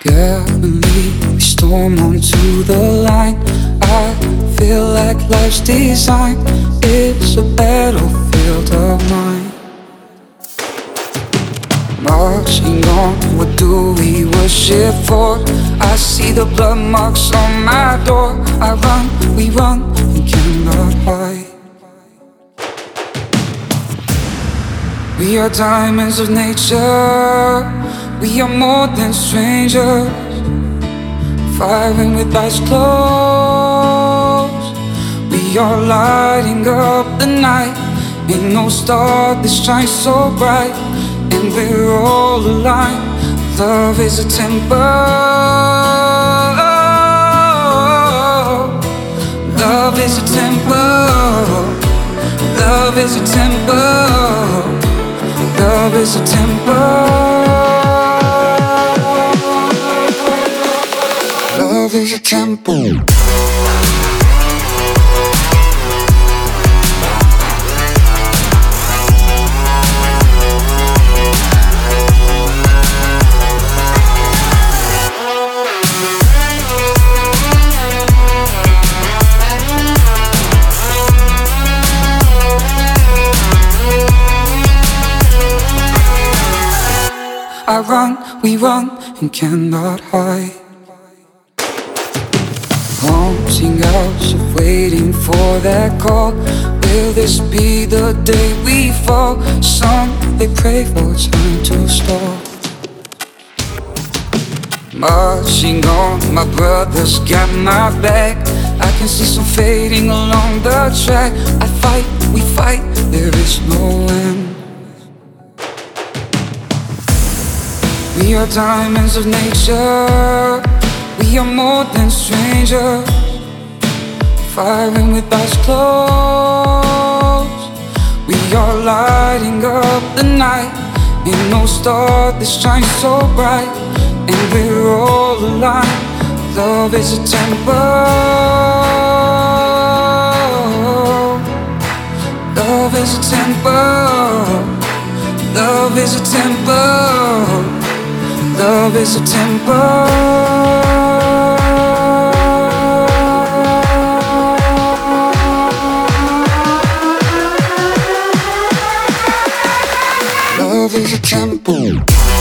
Carefully we storm onto the line. I feel like life's design is a battlefield of mine. Marching on, what do we worship for? I see the blood marks on my door. I run, we run, we cannot hide. We are diamonds of nature. We are more than strangers. Firing with eyes closed. We are lighting up the night. Ain't no star that shines so bright. And we're all aligned. Love is a temper. Love is a temper. Love is a temper. Love is a temper. Love is a temple. Run, we run, and cannot hide. Haunting hours of waiting for that call. Will this be the day we fall? Some they pray for time to stop. Marching on, my brothers got my back. I can see some fading along the track. I fight, we fight, there is no We are diamonds of nature. We are more than strangers. Firing with eyes closed. We are lighting up the night. Ain't no star that shines so bright. And we're all aligned. Love is a temple. Love is a temple. Love is a temper. Love is a temple. love is a temple.